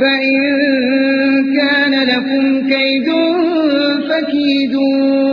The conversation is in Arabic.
فإن كان لكم كيد فكيدون